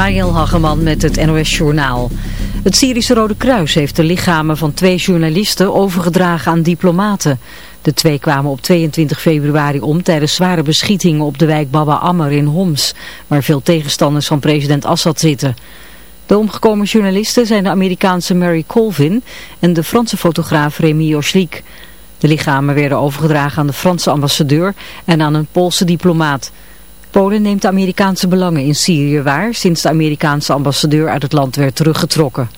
Mariel Hageman met het NOS Journaal. Het Syrische Rode Kruis heeft de lichamen van twee journalisten overgedragen aan diplomaten. De twee kwamen op 22 februari om tijdens zware beschietingen op de wijk Baba Ammer in Homs, waar veel tegenstanders van president Assad zitten. De omgekomen journalisten zijn de Amerikaanse Mary Colvin en de Franse fotograaf Rémi Oslik. De lichamen werden overgedragen aan de Franse ambassadeur en aan een Poolse diplomaat. Polen neemt de Amerikaanse belangen in Syrië waar sinds de Amerikaanse ambassadeur uit het land werd teruggetrokken.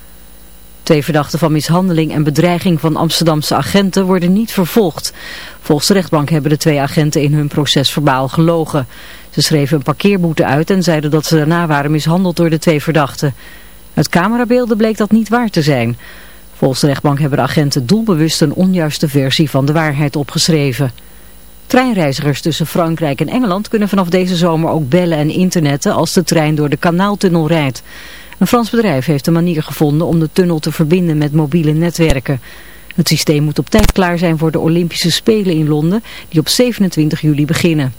Twee verdachten van mishandeling en bedreiging van Amsterdamse agenten worden niet vervolgd. Volgens de rechtbank hebben de twee agenten in hun proces verbaal gelogen. Ze schreven een parkeerboete uit en zeiden dat ze daarna waren mishandeld door de twee verdachten. Uit camerabeelden bleek dat niet waar te zijn. Volgens de rechtbank hebben de agenten doelbewust een onjuiste versie van de waarheid opgeschreven. Treinreizigers tussen Frankrijk en Engeland kunnen vanaf deze zomer ook bellen en internetten als de trein door de kanaaltunnel rijdt. Een Frans bedrijf heeft een manier gevonden om de tunnel te verbinden met mobiele netwerken. Het systeem moet op tijd klaar zijn voor de Olympische Spelen in Londen, die op 27 juli beginnen.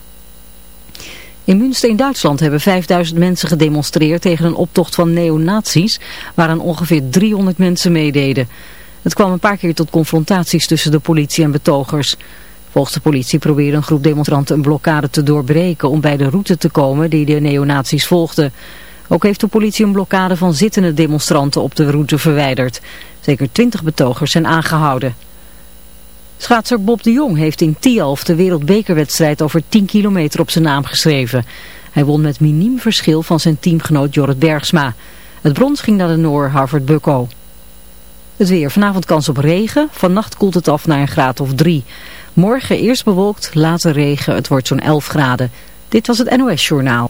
In Münster in Duitsland hebben 5000 mensen gedemonstreerd tegen een optocht van neonazies, waaraan ongeveer 300 mensen meededen. Het kwam een paar keer tot confrontaties tussen de politie en betogers. Volgens de politie probeerde een groep demonstranten een blokkade te doorbreken om bij de route te komen die de neonazies volgden. Ook heeft de politie een blokkade van zittende demonstranten op de route verwijderd. Zeker 20 betogers zijn aangehouden. Schaatser Bob de Jong heeft in Tialf de wereldbekerwedstrijd over 10 kilometer op zijn naam geschreven. Hij won met miniem verschil van zijn teamgenoot Jorrit Bergsma. Het brons ging naar de Noor Harvard Bucko. Het weer. Vanavond kans op regen. Vannacht koelt het af naar een graad of 3. Morgen eerst bewolkt, later regen. Het wordt zo'n 11 graden. Dit was het NOS Journaal.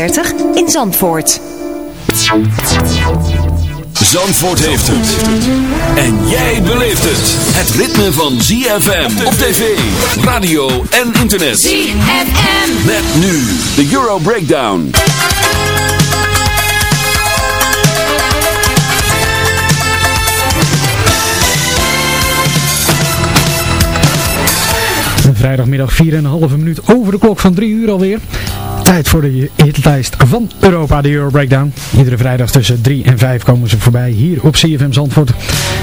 in Zandvoort. Zandvoort heeft het. En jij beleeft het. Het ritme van ZFM op tv, radio en internet. ZFM. Met nu de Euro Breakdown. Vrijdagmiddag 4,5 minuut over de klok van 3 uur alweer. Tijd voor de hitlijst van Europa, de Euro Breakdown. Iedere vrijdag tussen 3 en 5 komen ze voorbij hier op CFM Zandvoort.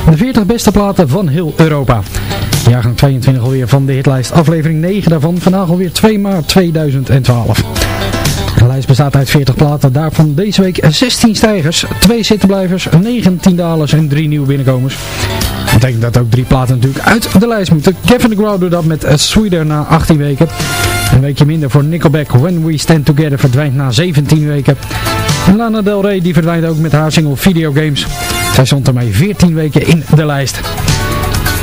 De 40 beste platen van heel Europa. Jaargang 22 alweer van de hitlijst. Aflevering 9 daarvan. Vandaag alweer 2 maart 2012. De lijst bestaat uit 40 platen, daarvan deze week 16 stijgers, 2 zittenblijvers, 19 dalers en 3 nieuwe binnenkomers. Dat betekent dat ook drie platen natuurlijk uit de lijst moeten. Kevin de Grow doet dat met Sweeter na 18 weken. Een weekje minder voor Nickelback When We Stand Together verdwijnt na 17 weken. En Lana Del Rey die verdwijnt ook met haar single Videogames. Zij stond ermee 14 weken in de lijst.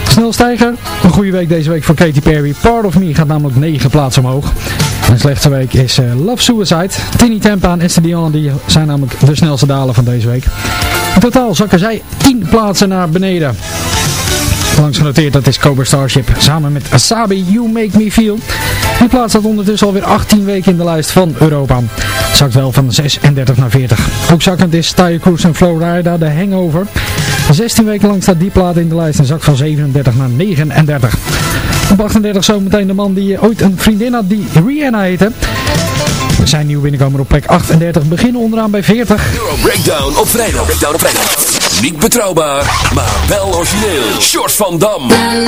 Snel stijger, een goede week deze week voor Katy Perry. Part of Me gaat namelijk 9 plaatsen omhoog. Een slechtste week is uh, Love Suicide. Tini Tempa en Esther Dion die zijn namelijk de snelste dalen van deze week. In totaal zakken zij 10 plaatsen naar beneden. Langs genoteerd, dat is Cobra Starship. Samen met Asabi, You Make Me Feel. Die plaats staat ondertussen alweer 18 weken in de lijst van Europa. Zakt wel van 36 naar 40. Ook zakkend is Tyre Cruise en Florida, de Hangover. 16 weken lang staat die plaat in de lijst en zakt van 37 naar 39. Op 38 zometeen de man die ooit een vriendin had die Rihanna heette. Zijn nieuw binnenkomer op plek 38, beginnen onderaan bij 40. Euro Breakdown op vrijdag. Breakdown op vrijdag. Niet betrouwbaar, maar wel origineel. Short van Dam. Girl,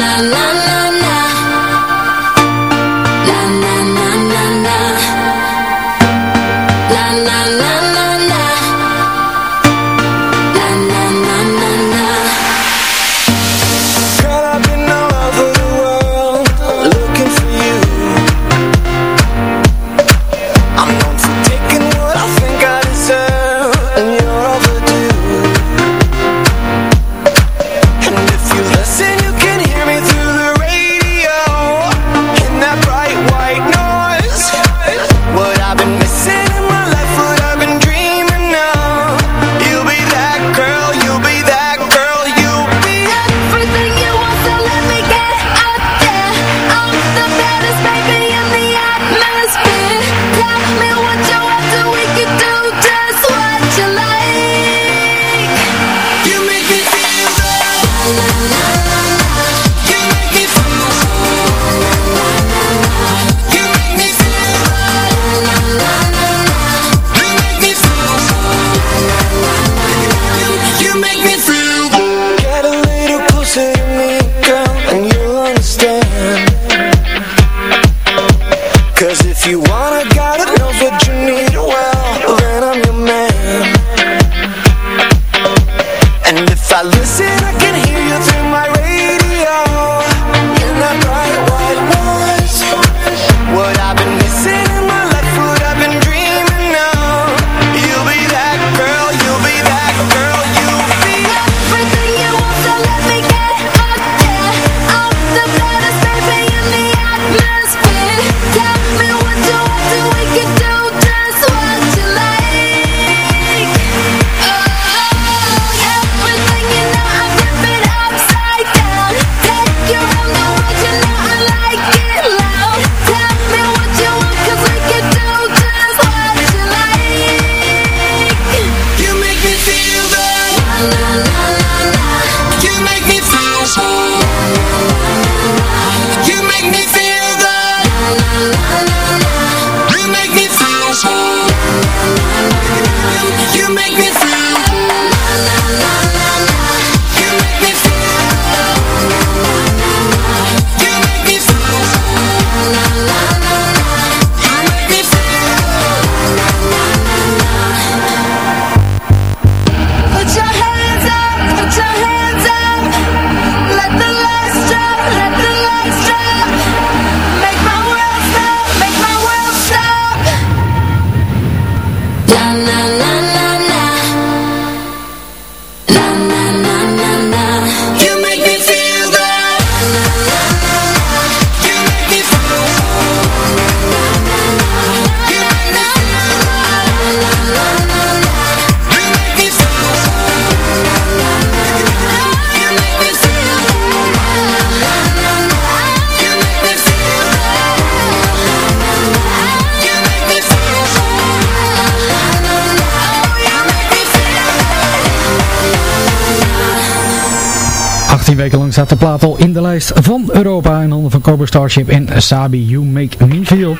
staat de plaat al in de lijst van Europa in handen van Cobra Starship en Sabi You Make Me Feel.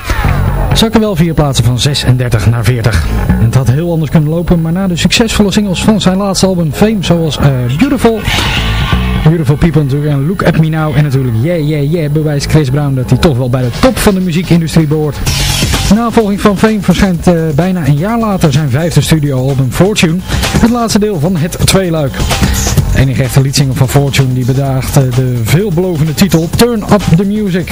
Zakken wel vier plaatsen van 36 naar 40. En het had heel anders kunnen lopen, maar na de succesvolle singles van zijn laatste album Fame, zoals eh, Beautiful, Beautiful People natuurlijk en Look At Me Now en natuurlijk Yeah Yeah Yeah bewijst Chris Brown dat hij toch wel bij de top van de muziekindustrie behoort. Navolging van Fame verschijnt eh, bijna een jaar later zijn vijfde studioalbum Fortune, het laatste deel van het tweeluik. Enige echte liedzanger van Fortune die bedaagt eh, de veelbelovende titel Turn Up The Music.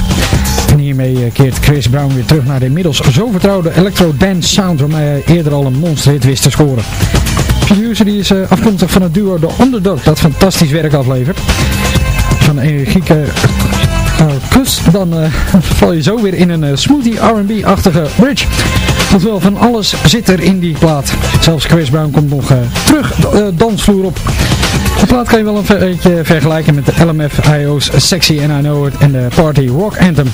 En hiermee eh, keert Chris Brown weer terug naar de inmiddels zo vertrouwde electro-dance sound waarmee hij eerder al een monsterhit wist te scoren. Producer die is eh, afkomstig van het duo The Underdog dat fantastisch werk aflevert. Van energieke dan eh, val je zo weer in een eh, smoothie R&B-achtige bridge. Want wel van alles zit er in die plaat. Zelfs Chris Brown komt nog eh, terug de dansvloer op. De plaat kan je wel een beetje vergelijken met de LMF IO's Sexy and I Know It en de Party Rock Anthem.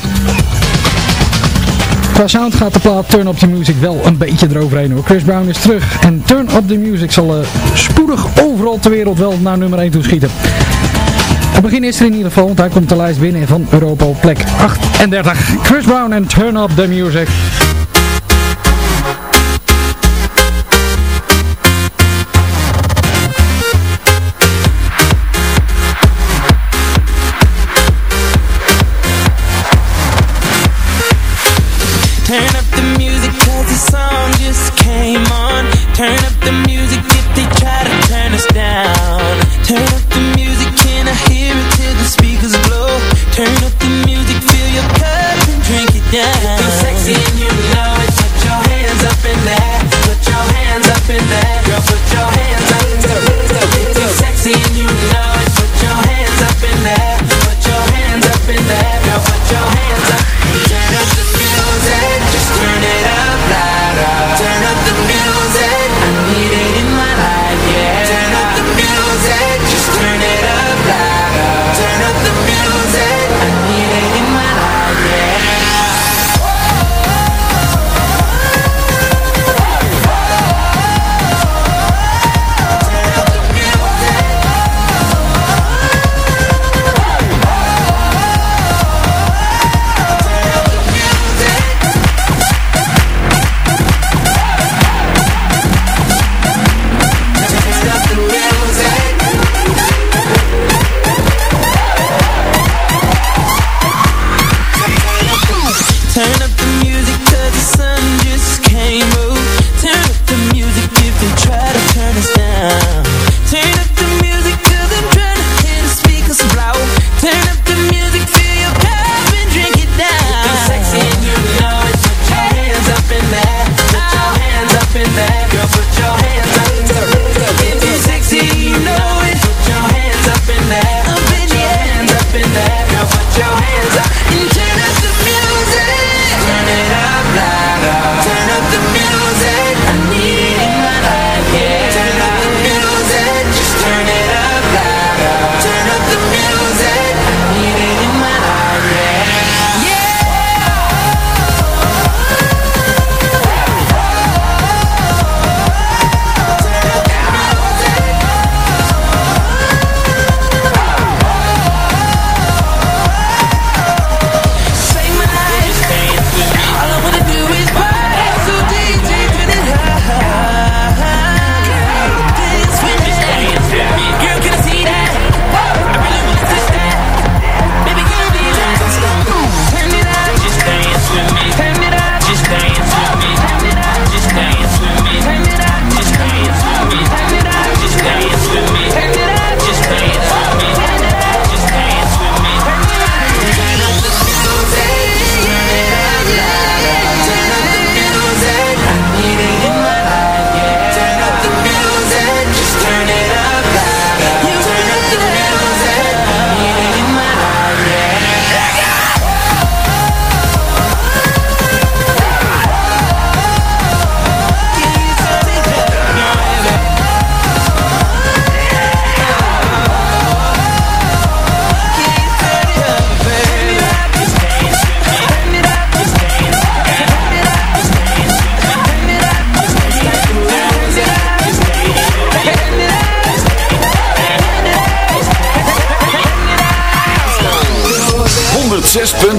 Qua sound gaat de plaat Turn Up The Music wel een beetje eroverheen hoor. Chris Brown is terug en Turn Up The Music zal spoedig overal ter wereld wel naar nummer 1 toe schieten. Begin is er in ieder geval, want daar komt de lijst binnen van Europa plek 38. Chris Brown en Turn Up The Music.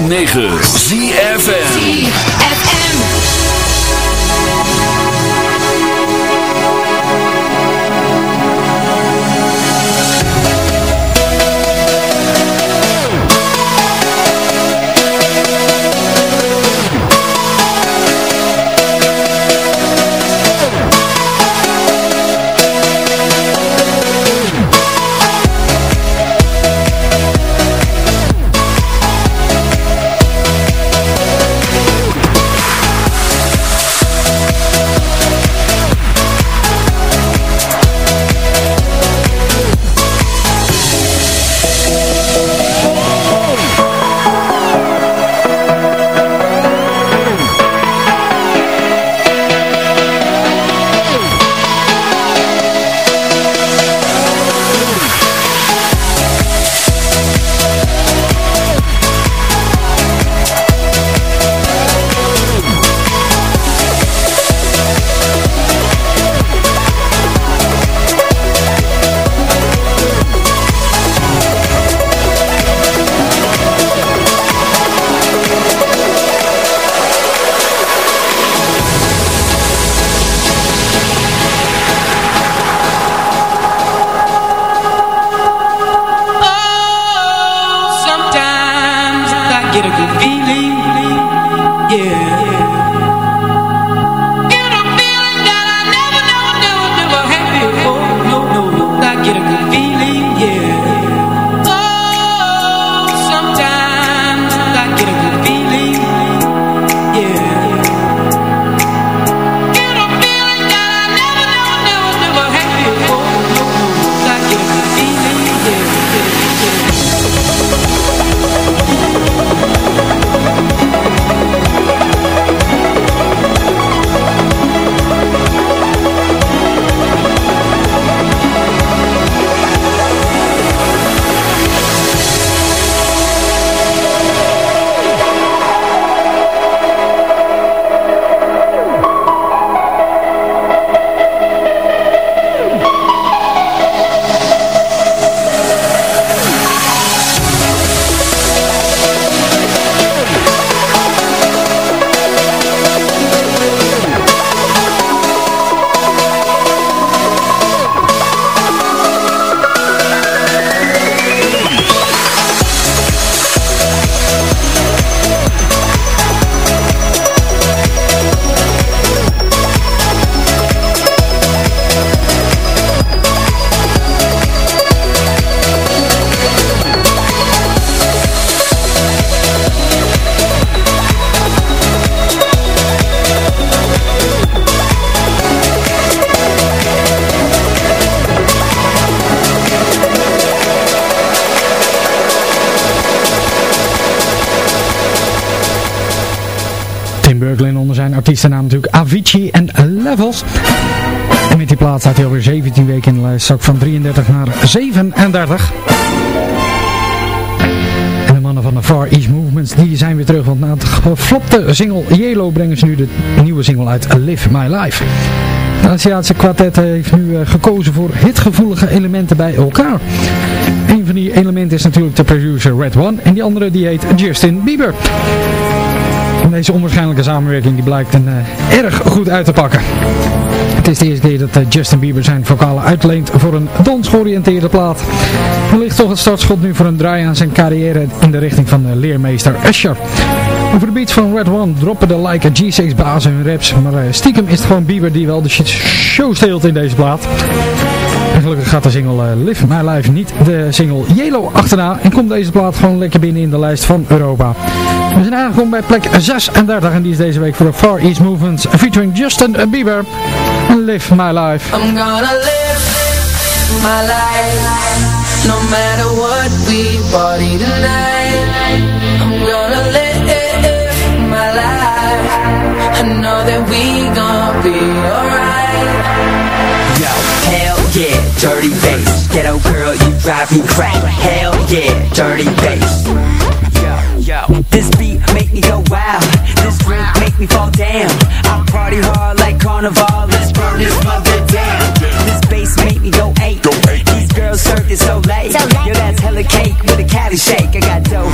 106.9 Berkeley en onder zijn artiestennaam natuurlijk Avicii en Levels. En met die plaat staat hij alweer 17 weken in de lijst, zak van 33 naar 37. En de mannen van de Far East Movements die zijn weer terug, want na het geflopte single Yellow brengen ze nu de nieuwe single uit Live My Life. De Aziatische kwartet heeft nu eh, gekozen voor hitgevoelige elementen bij elkaar. Een van die elementen is natuurlijk de producer Red One en die andere die heet Justin Bieber. Deze onwaarschijnlijke samenwerking die blijkt een, eh, erg goed uit te pakken. Het is de eerste keer dat eh, Justin Bieber zijn vocalen uitleent voor een dansgeoriënteerde plaat. Er ligt toch het startschot nu voor een draai aan zijn carrière in de richting van de leermeester Usher. Over de beats van Red One droppen de like G6 bazen hun raps, maar eh, stiekem is het gewoon Bieber die wel de shit show steelt in deze plaat. Gelukkig gaat de single eh, Live My Life niet de single Yellow achterna en komt deze plaat gewoon lekker binnen in de lijst van Europa. We zijn aangekomen bij plek 36 en die is deze week voor de Far East Movements featuring Justin Bieber. Live My Life. I'm gonna live my life No matter what we party tonight I'm gonna live my life I know that we gonna be alright Yo, hell yeah, dirty bass. Ghetto girl, you drive me crazy. Hell yeah, dirty bass. Yo, yo, this beat make me go wild. This drink make me fall down. I party hard like carnival. Let's burn this mother down. This bass make me go eight. These girls serve it so late. Yo, that's hella cake with a Cali shake. I got dough,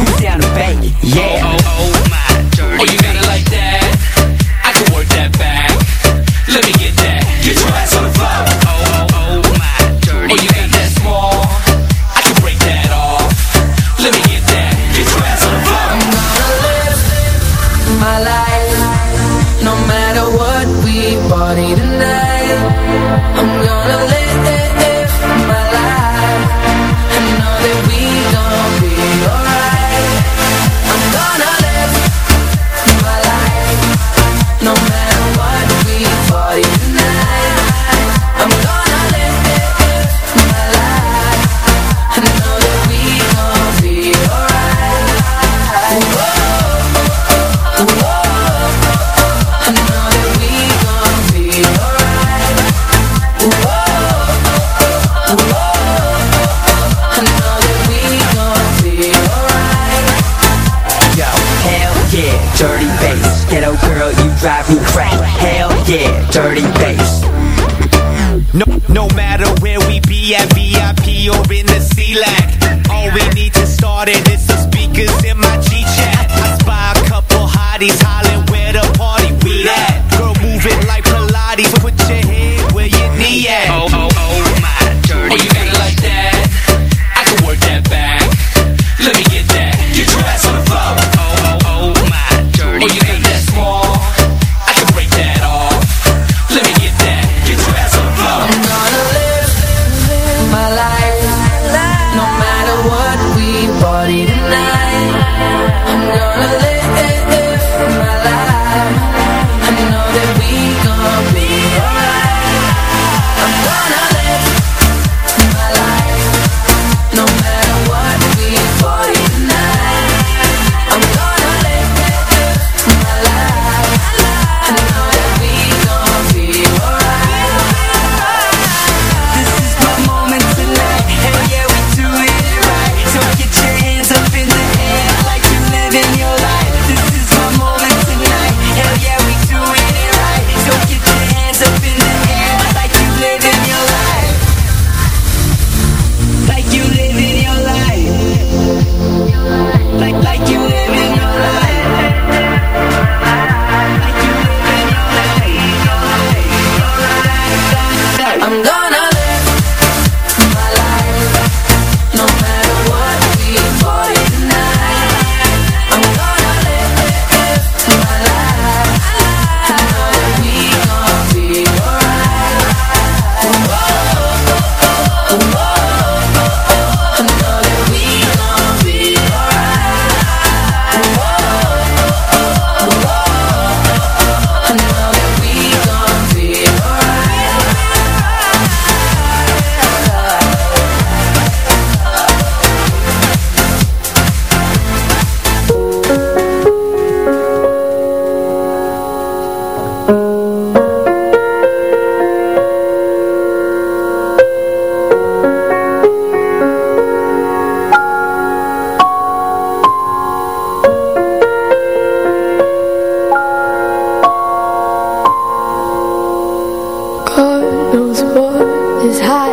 is hiding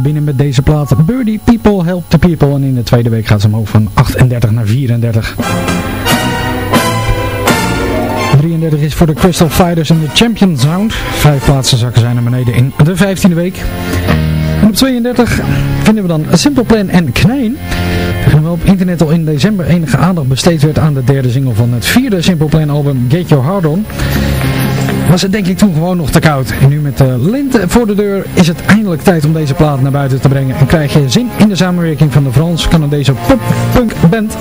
binnen met deze plaat Birdie People Help the People. En in de tweede week gaat ze omhoog van 38 naar 34. 33 is voor de Crystal Fighters en de Champion Sound. Vijf plaatsen zakken zijn naar beneden in de 15e week. En op 32 vinden we dan Simple Plan en Knijn. Terwijl op internet al in december enige aandacht besteed werd aan de derde single van het vierde Simple Plan album Get Your Hard On was het denk ik toen gewoon nog te koud. En nu met de lente voor de deur is het eindelijk tijd om deze plaat naar buiten te brengen. En krijg je zin in de samenwerking van de Frans-Canadese pop-punk band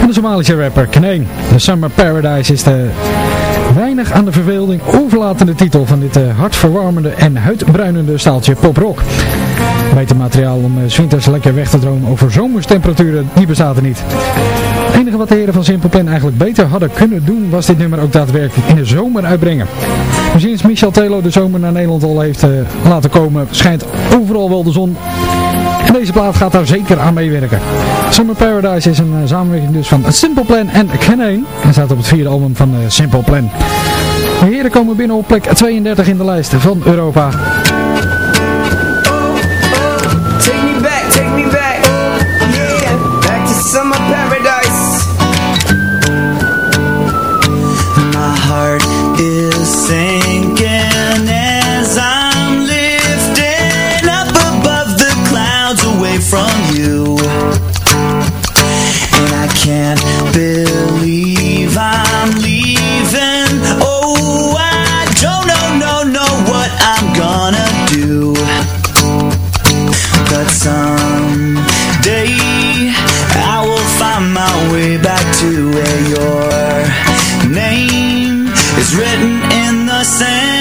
en de Somalische rapper Kneen. The Summer Paradise is de weinig aan de verveling overlatende titel van dit eh, hartverwarmende en huidbruinende staaltje poprock. Beter materiaal om uh, lekker weg te dromen over zomerstemperaturen, die bestaat er niet. Het enige wat de heren van Simple Plan eigenlijk beter hadden kunnen doen, was dit nummer ook daadwerkelijk in de zomer uitbrengen. Maar sinds Michel Telo de zomer naar Nederland al heeft eh, laten komen, schijnt overal wel de zon. En deze plaat gaat daar zeker aan meewerken. Summer Paradise is een eh, samenwerking dus van Simple Plan en Canaan. En staat op het vierde album van eh, Simple Plan. De heren komen binnen op plek 32 in de lijst van Europa. written in the sand.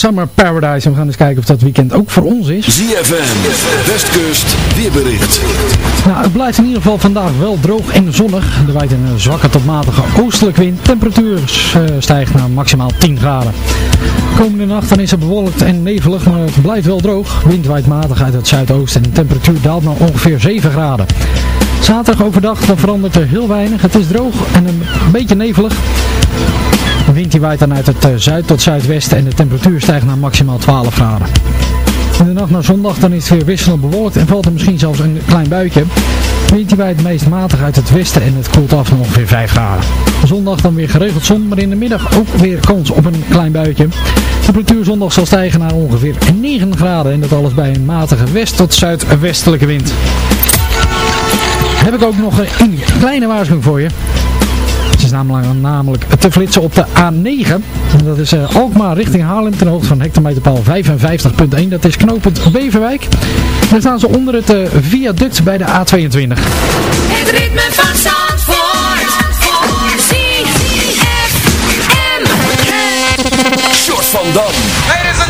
Summer Paradise. En we gaan eens kijken of dat weekend ook voor ons is. ZFM, Westkust, weerbericht. Nou, het blijft in ieder geval vandaag wel droog en zonnig. Er waait een zwakke tot matige oostelijke wind. Temperatuur eh, stijgt naar maximaal 10 graden. Komende nacht dan is het bewolkt en nevelig, maar het blijft wel droog. Wind waait matig uit het zuidoosten en de temperatuur daalt naar ongeveer 7 graden. Zaterdag overdag dan verandert er heel weinig. Het is droog en een beetje nevelig. Wind die waait dan uit het eh, zuid tot zuidwesten en de temperatuur stijgt naar maximaal 12 graden. In de nacht naar zondag dan is het weer wisselend bewolkt en valt er misschien zelfs een klein buitje. Wind die waait meest matig uit het westen en het koelt af naar ongeveer 5 graden. Zondag dan weer geregeld zon, maar in de middag ook weer kans op een klein buitje. De temperatuur zondag zal stijgen naar ongeveer 9 graden en dat alles bij een matige west- tot zuidwestelijke wind. Heb ik ook nog een kleine waarschuwing voor je. Namelijk, te flitsen op de A9. En dat is eh, Alkmaar richting Haarlem ten hoogte van hectometerpaal 55.1. Dat is knooppunt Beverwijk. Daar staan ze onder het eh, viaduct bij de A22. Het ritme van Zandvoort. Van Dam.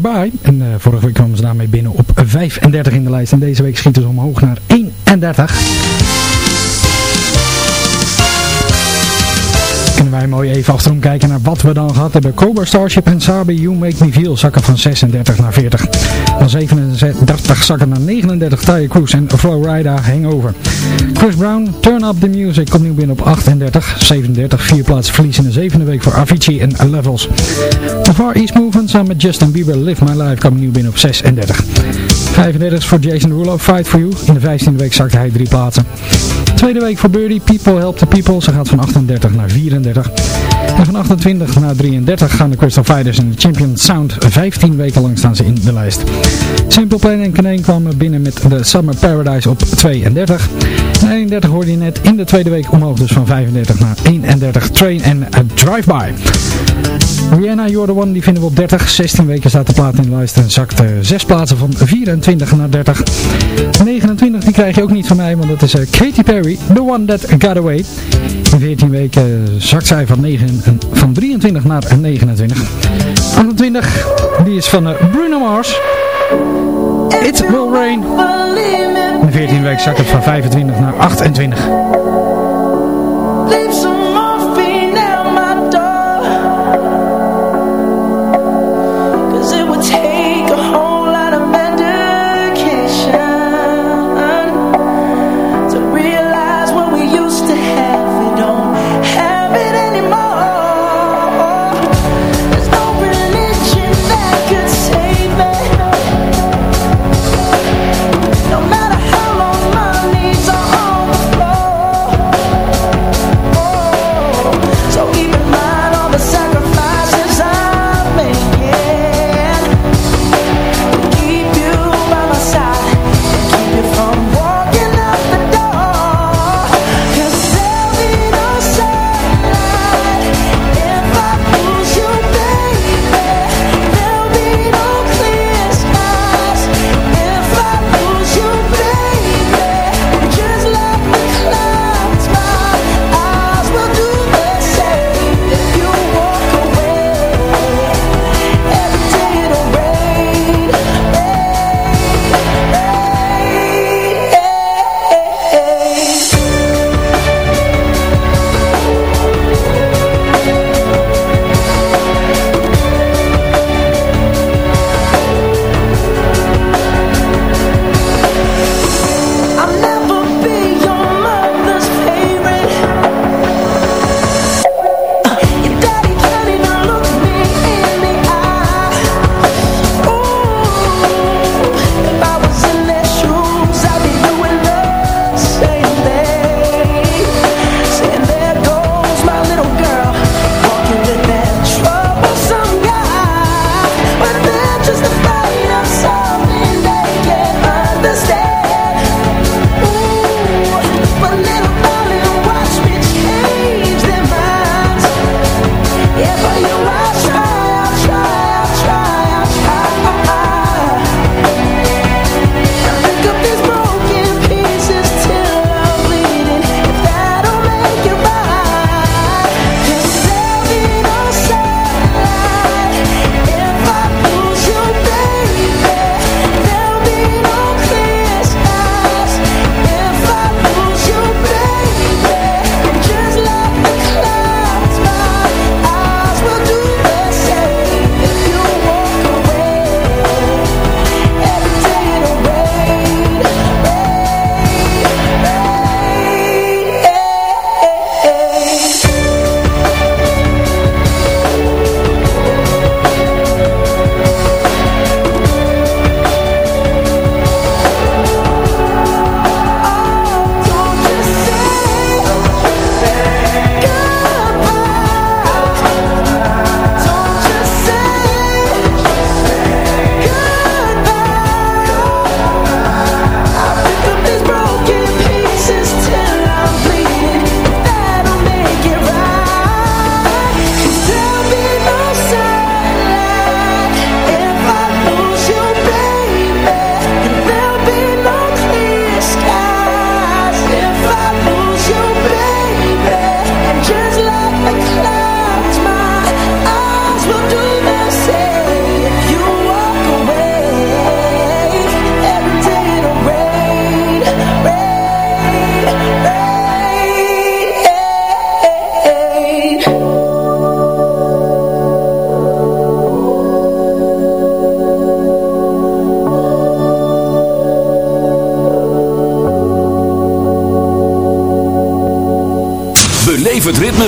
Drive. En eh, vorige week kwamen ze daarmee binnen op 35 in de lijst. En deze week schieten ze omhoog naar 31. Mooi even achterom kijken naar wat we dan gehad hebben. Cobra Starship en Sabi You Make Me Feel zakken van 36 naar 40. Van 37 zakken naar 39 Tyre Cruise en Flowrider Hangover. Chris Brown, Turn Up The Music komt nu binnen op 38. 37, vier plaatsen verlies in de zevende week voor Avicii en Levels. The Far East Movement samen met Justin Bieber Live My Life komt nu binnen op 36. 35 is voor Jason Derulo, Fight For You. In de 15e week zakte hij drie plaatsen. Tweede week voor Birdie, People Help The People. Ze gaat van 38 naar 34. En van 28 naar 33 gaan de Crystal Fighters en de Champion Sound. 15 weken lang staan ze in de lijst. Simple Plan en Kaneen kwamen binnen met de Summer Paradise op 32. En 31 hoorde je net in de tweede week omhoog, dus van 35 naar 31. Train en a Drive-By. Rihanna, You're the One, die vinden we op 30. 16 weken staat de plaat in de lijst en zakt 6 plaatsen van 24 naar 30. 29, die krijg je ook niet van mij, want dat is eh, Katy Perry, The One That Got Away. In 14 weken zakt zij van, 9, en- van 23 naar 29. 28, die is van eh, Bruno Mars. It Will Rain. In de 14 weken zakt het van 25 naar 28.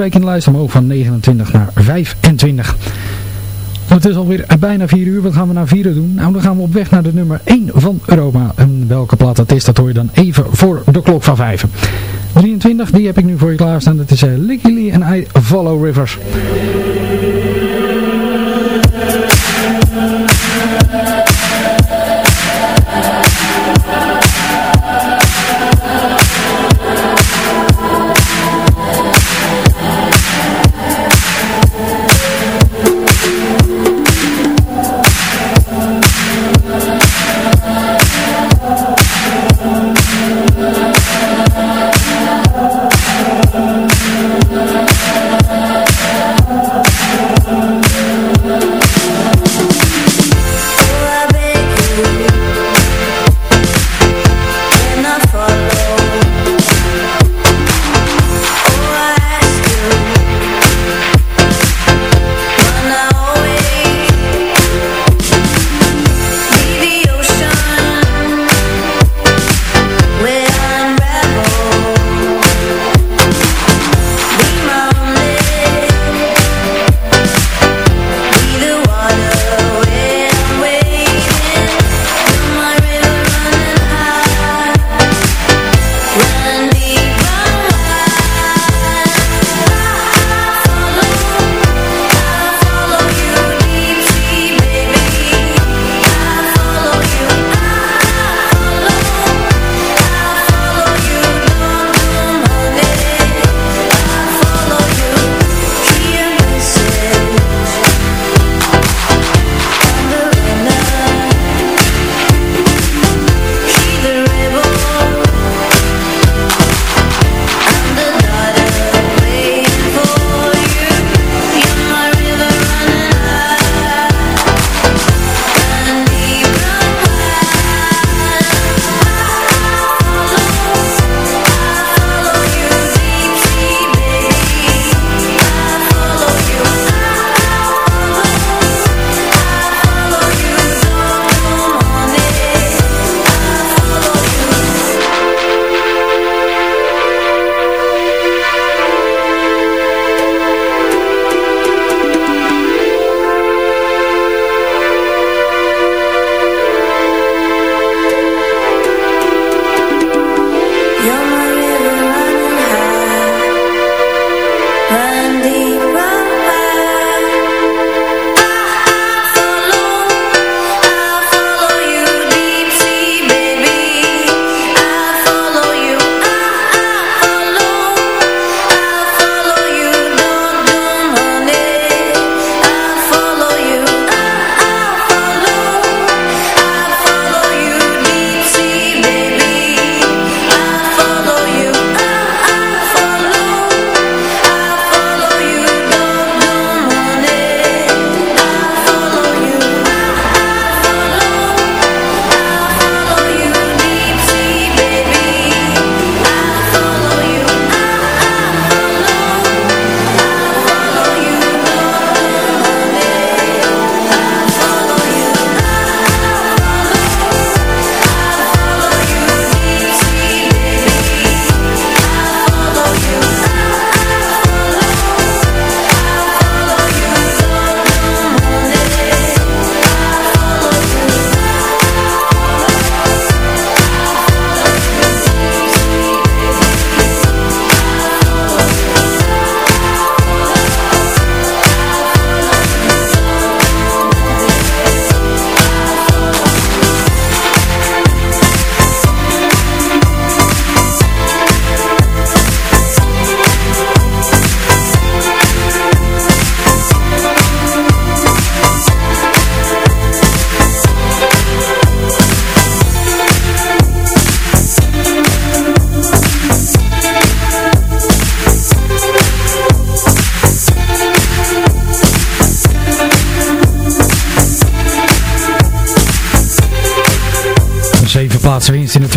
week in de lijst omhoog van 29 naar 25. Het is alweer bijna 4 uur. Wat gaan we naar 4 uur doen? Nou, dan gaan we op weg naar de nummer 1 van Europa. En welke plaat dat is, dat hoor je dan even voor de klok van 5. 23, die heb ik nu voor je klaarstaan. Dat is eh, Lily Lee en I Follow Rivers.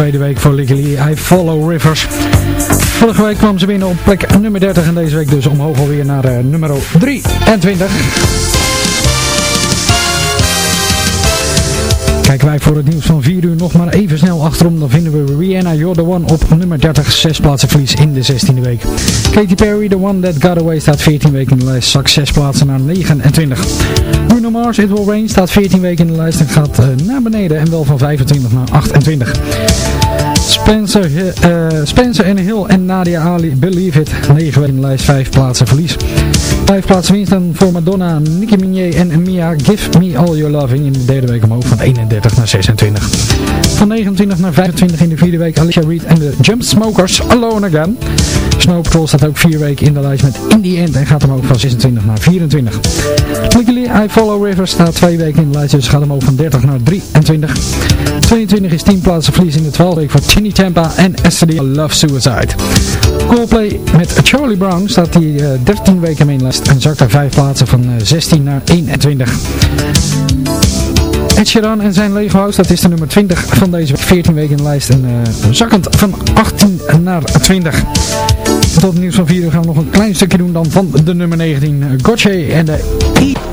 Tweede week voor Legally I Follow Rivers. Vorige week kwam ze binnen op plek nummer 30 en deze week dus omhoog alweer naar eh, nummer 23. Kijken wij voor het nieuws van 4 uur nog maar even snel achterom. Dan vinden we Rihanna, You're the One op nummer 30. Zes plaatsen verlies in de 16e week. Katy Perry, The One That Got Away staat 14 weken in de lijst. Zak 6 plaatsen naar 29. Bruno Mars, It Will Rain staat 14 weken in de lijst en gaat eh, naar beneden. En wel van 25 naar 28. Spencer, eh, Spencer en Hill en Nadia Ali, Believe It. 9 weken in lijst, 5 plaatsen verlies. 5 plaatsen winst dan voor Madonna, Nicki Minaj en Mia. Give Me All Your Loving in de derde week omhoog van 31 naar 26. Van 29 naar 25 in de vierde week Alicia Reed en de Jump Smokers Alone Again. Snow Patrol staat ook 4 weken in de lijst met In The End en gaat omhoog van 26 naar 24. Legally I Follow Rivers staat 2 weken in de lijst, dus gaat omhoog van 30 naar 23. 22 is 10 plaatsen verlies in de 12 week voor Chinny Tampa en SD Love Suicide. Coldplay met Charlie Brown staat die uh, 13 weken mee in lijst en zakt er 5 plaatsen van uh, 16 naar 21. Ed Sheeran en zijn Lego dat is de nummer 20 van deze week. 14 weken in de lijst en uh, zakkend van 18 naar 20. Tot het nieuws van 4 uur gaan we nog een klein stukje doen dan van de nummer 19. Uh, Gotche en de E.